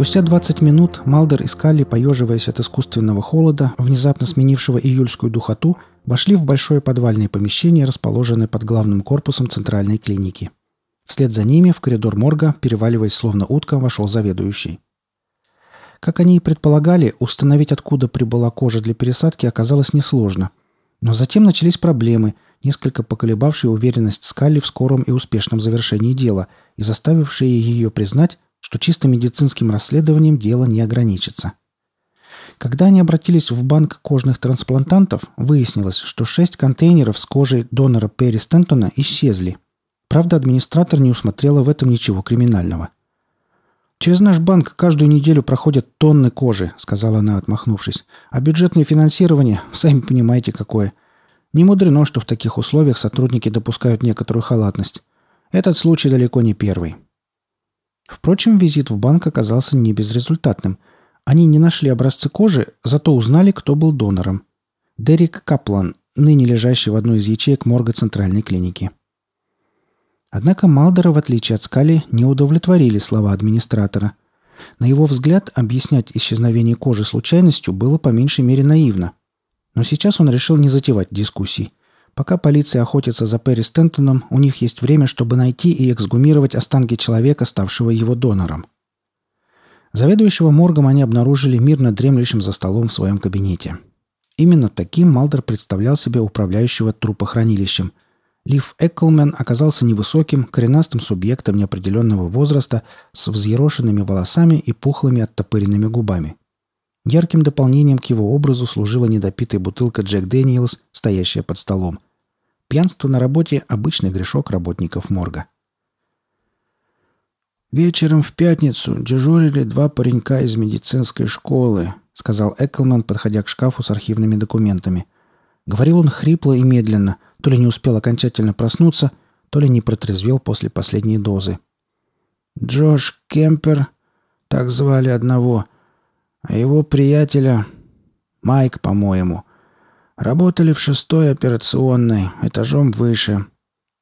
Спустя 20 минут Малдер и Скалли, поеживаясь от искусственного холода, внезапно сменившего июльскую духоту, вошли в большое подвальное помещение, расположенное под главным корпусом центральной клиники. Вслед за ними в коридор морга, переваливаясь словно утка, вошел заведующий. Как они и предполагали, установить, откуда прибыла кожа для пересадки, оказалось несложно. Но затем начались проблемы, несколько поколебавшие уверенность Скалли в скором и успешном завершении дела и заставившие ее признать, что чисто медицинским расследованием дело не ограничится. Когда они обратились в банк кожных трансплантантов, выяснилось, что шесть контейнеров с кожей донора Перри Стентона исчезли. Правда, администратор не усмотрела в этом ничего криминального. «Через наш банк каждую неделю проходят тонны кожи», — сказала она, отмахнувшись. «А бюджетное финансирование, сами понимаете, какое. Не мудрено, что в таких условиях сотрудники допускают некоторую халатность. Этот случай далеко не первый. Впрочем, визит в банк оказался не безрезультатным. Они не нашли образцы кожи, зато узнали, кто был донором. Дерек Каплан, ныне лежащий в одной из ячеек морга центральной клиники. Однако Малдера, в отличие от Скали, не удовлетворили слова администратора. На его взгляд, объяснять исчезновение кожи случайностью было по меньшей мере наивно. Но сейчас он решил не затевать дискуссий. Пока полиция охотится за Перри Стентоном, у них есть время, чтобы найти и эксгумировать останки человека, ставшего его донором. Заведующего моргом они обнаружили мирно дремлющим за столом в своем кабинете. Именно таким Малдер представлял себе управляющего трупохранилищем. Лив Экклмен оказался невысоким, коренастым субъектом неопределенного возраста с взъерошенными волосами и пухлыми оттопыренными губами. Ярким дополнением к его образу служила недопитая бутылка Джек Дэниелс, стоящая под столом. Пьянство на работе – обычный грешок работников морга. «Вечером в пятницу дежурили два паренька из медицинской школы», — сказал Эклман, подходя к шкафу с архивными документами. Говорил он хрипло и медленно, то ли не успел окончательно проснуться, то ли не протрезвел после последней дозы. «Джош Кемпер, так звали одного, а его приятеля, Майк, по-моему, работали в шестой операционной, этажом выше.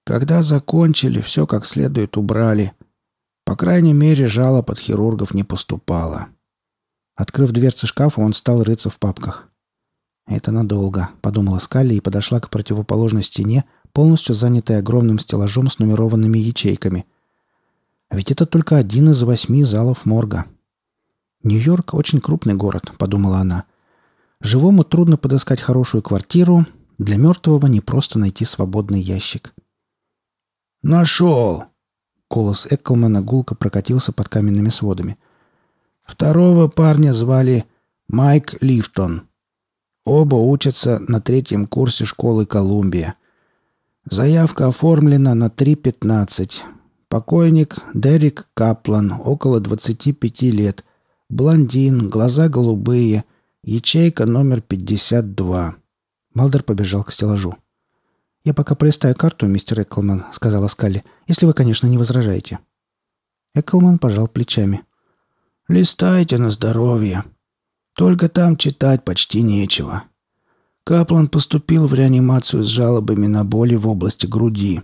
Когда закончили, все как следует убрали. По крайней мере, жалоб от хирургов не поступало. Открыв дверцы шкафа, он стал рыться в папках. «Это надолго», — подумала Скалли и подошла к противоположной стене, полностью занятой огромным стеллажом с нумерованными ячейками. А ведь это только один из восьми залов морга. «Нью-Йорк — очень крупный город», — подумала она. «Живому трудно подыскать хорошую квартиру, для мертвого не просто найти свободный ящик». «Нашел!» — голос Экклмана гулко прокатился под каменными сводами. «Второго парня звали Майк Лифтон. Оба учатся на третьем курсе школы Колумбия. Заявка оформлена на 3.15. Покойник Дерек Каплан, около 25 лет. Блондин, глаза голубые. Ячейка номер 52. Малдер побежал к стеллажу. «Я пока полистаю карту, мистер Эклман», — сказала Скалли, «если вы, конечно, не возражаете». Эклман пожал плечами. «Листайте на здоровье. Только там читать почти нечего. Каплан поступил в реанимацию с жалобами на боли в области груди.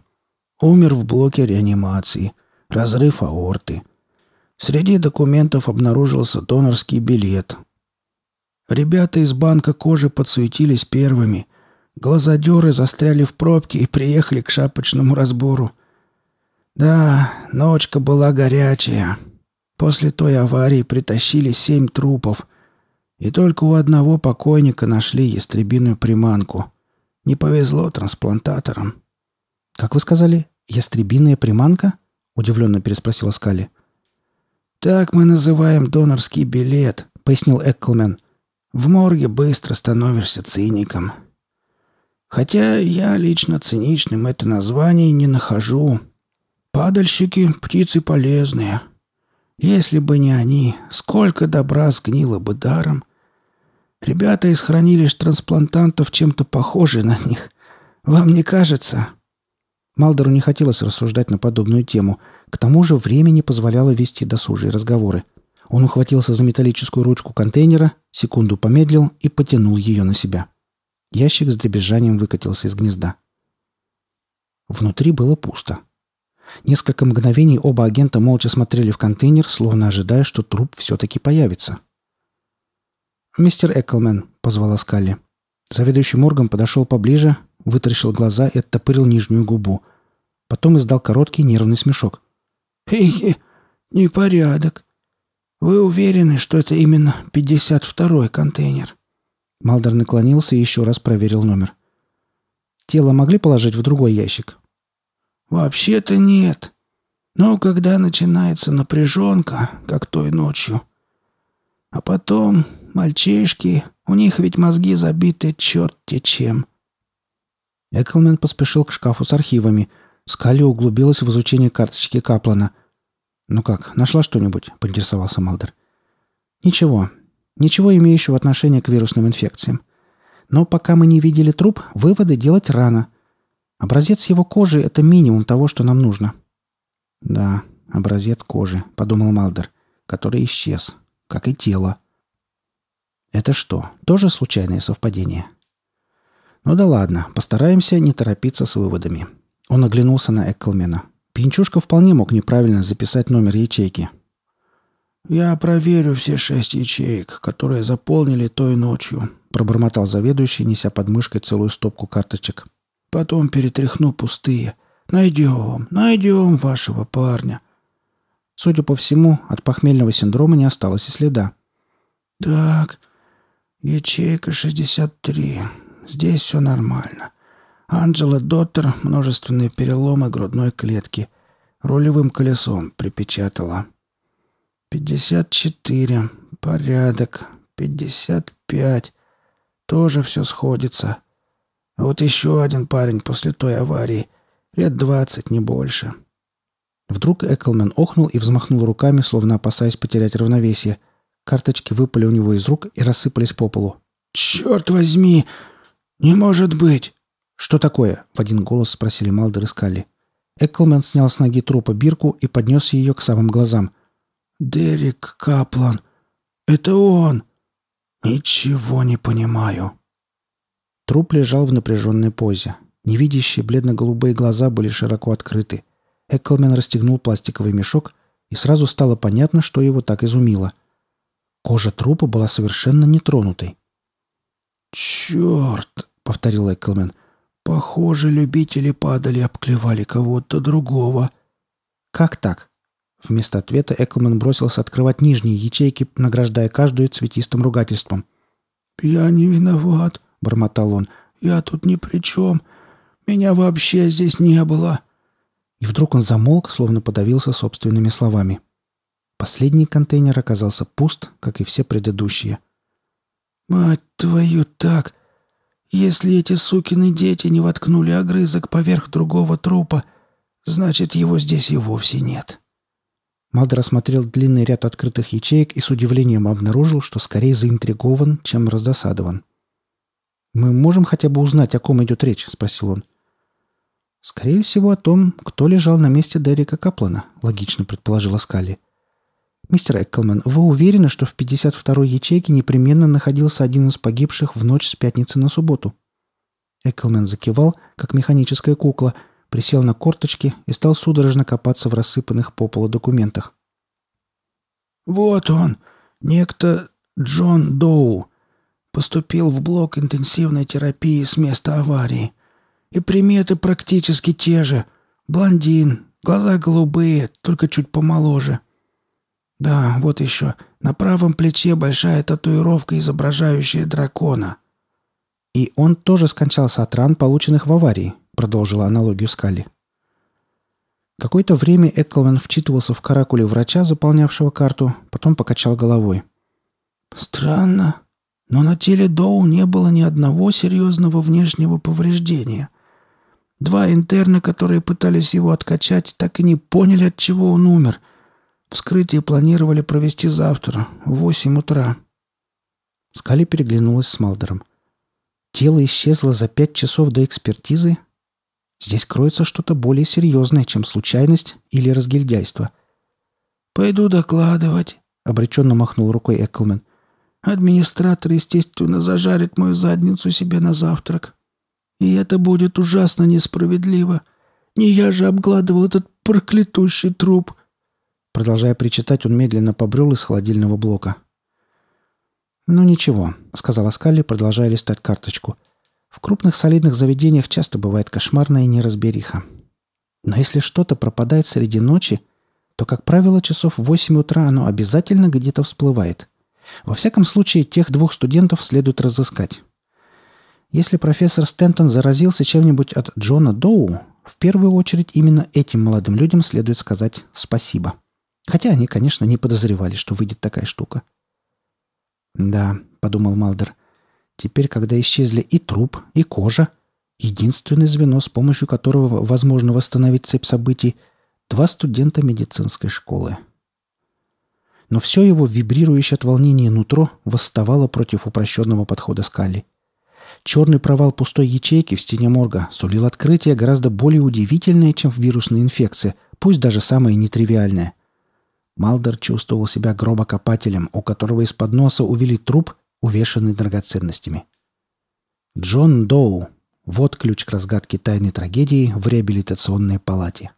Умер в блоке реанимации. Разрыв аорты. Среди документов обнаружился донорский билет. Ребята из банка кожи подсуетились первыми. Глазодеры застряли в пробке и приехали к шапочному разбору. Да, ночка была горячая. После той аварии притащили семь трупов. И только у одного покойника нашли ястребиную приманку. Не повезло трансплантаторам. «Как вы сказали, ястребиная приманка?» — удивленно переспросила Скали. «Так мы называем донорский билет», — пояснил Экклмен. «В морге быстро становишься циником. Хотя я лично циничным это название не нахожу. Падальщики — птицы полезные. Если бы не они, сколько добра сгнило бы даром. Ребята из хранилищ трансплантантов чем-то похожи на них. Вам не кажется?» Малдеру не хотелось рассуждать на подобную тему — к тому же время не позволяло вести досужие разговоры. Он ухватился за металлическую ручку контейнера, секунду помедлил и потянул ее на себя. Ящик с дребезжанием выкатился из гнезда. Внутри было пусто. Несколько мгновений оба агента молча смотрели в контейнер, словно ожидая, что труп все-таки появится. «Мистер Эклмен», — позвала Скалли. Заведующий моргом подошел поближе, вытаращил глаза и оттопырил нижнюю губу. Потом издал короткий нервный смешок. «Хе-хе, непорядок. Вы уверены, что это именно 52-й контейнер?» Малдер наклонился и еще раз проверил номер. «Тело могли положить в другой ящик?» «Вообще-то нет. Но когда начинается напряженка, как той ночью. А потом мальчишки, у них ведь мозги забиты черт-те чем». Эклмен поспешил к шкафу с архивами. Скалли углубилась в изучение карточки Каплана. «Ну как, нашла что-нибудь?» — поинтересовался Малдер. «Ничего. Ничего имеющего отношения к вирусным инфекциям. Но пока мы не видели труп, выводы делать рано. Образец его кожи — это минимум того, что нам нужно». «Да, образец кожи», — подумал Малдер, который исчез, как и тело. «Это что, тоже случайное совпадение?» «Ну да ладно, постараемся не торопиться с выводами». Он оглянулся на Экклмена. Пинчушка вполне мог неправильно записать номер ячейки. «Я проверю все шесть ячеек, которые заполнили той ночью», пробормотал заведующий, неся под мышкой целую стопку карточек. Потом перетряхну пустые. Найдем, найдем вашего парня. Судя по всему, от похмельного синдрома не осталось и следа. Так, ячейка 63. Здесь все нормально. Анджела Доттер множественные переломы грудной клетки. Рулевым колесом припечатала. 54. Порядок. 55. Тоже все сходится. Вот еще один парень после той аварии. Лет двадцать, не больше. Вдруг Эклмен охнул и взмахнул руками, словно опасаясь потерять равновесие. Карточки выпали у него из рук и рассыпались по полу. «Черт возьми! Не может быть!» «Что такое?» — в один голос спросили Малдер и Скалли. Эклмен снял с ноги трупа бирку и поднес ее к самым глазам. «Дерек Каплан! Это он! Ничего не понимаю!» Труп лежал в напряженной позе. Невидящие бледно-голубые глаза были широко открыты. Эклмен расстегнул пластиковый мешок, и сразу стало понятно, что его так изумило. Кожа трупа была совершенно нетронутой. «Черт!» — повторил Эклмен. «Похоже, любители падали, обклевали кого-то другого». «Как так?» Вместо ответа Эклмен бросился открывать нижние ячейки, награждая каждую цветистым ругательством. «Я не виноват бормотал он. «Я тут ни при чем. Меня вообще здесь не было». И вдруг он замолк, словно подавился собственными словами. Последний контейнер оказался пуст, как и все предыдущие. «Мать твою так! Если эти сукины дети не воткнули огрызок поверх другого трупа, значит, его здесь и вовсе нет». Малдер осмотрел длинный ряд открытых ячеек и с удивлением обнаружил, что скорее заинтригован, чем раздосадован. «Мы можем хотя бы узнать, о ком идет речь?» — спросил он. «Скорее всего, о том, кто лежал на месте Дерека Каплана», — логично предположила Скалли. «Мистер Экклман, вы уверены, что в 52-й ячейке непременно находился один из погибших в ночь с пятницы на субботу?» Экклман закивал, как механическая кукла, присел на корточки и стал судорожно копаться в рассыпанных по полу документах. «Вот он, некто Джон Доу. Поступил в блок интенсивной терапии с места аварии. И приметы практически те же. Блондин, глаза голубые, только чуть помоложе. Да, вот еще. На правом плече большая татуировка, изображающая дракона. «И он тоже скончался от ран, полученных в аварии», — продолжила аналогию Скали. Какое-то время Экклман вчитывался в каракули врача, заполнявшего карту, потом покачал головой. «Странно. Но на теле Доу не было ни одного серьезного внешнего повреждения. Два интерна, которые пытались его откачать, так и не поняли, от чего он умер. Вскрытие планировали провести завтра, в восемь утра. Скали переглянулась с Малдером. Тело исчезло за пять часов до экспертизы? Здесь кроется что-то более серьезное, чем случайность или разгильдяйство. «Пойду докладывать», — обреченно махнул рукой Эклмен. — Администратор, естественно, зажарит мою задницу себе на завтрак. И это будет ужасно несправедливо. Не я же обгладывал этот проклятущий труп!» Продолжая причитать, он медленно побрел из холодильного блока. «Ну ничего», — сказала Скалли, продолжая листать карточку. «В крупных солидных заведениях часто бывает кошмарная неразбериха. Но если что-то пропадает среди ночи, то, как правило, часов в 8 утра оно обязательно где-то всплывает. Во всяком случае, тех двух студентов следует разыскать. Если профессор Стентон заразился чем-нибудь от Джона Доу, в первую очередь именно этим молодым людям следует сказать спасибо. Хотя они, конечно, не подозревали, что выйдет такая штука. «Да», — подумал Малдер, — «теперь, когда исчезли и труп, и кожа, единственное звено, с помощью которого возможно восстановить цепь событий — Два студента медицинской школы. Но все его вибрирующее от волнения нутро восставало против упрощенного подхода Скалли. Черный провал пустой ячейки в стене морга сулил открытие гораздо более удивительное, чем вирусная инфекция, пусть даже самое нетривиальное. Малдер чувствовал себя гробокопателем, у которого из-под носа увели труп, увешанный драгоценностями. Джон Доу. Вот ключ к разгадке тайной трагедии в реабилитационной палате.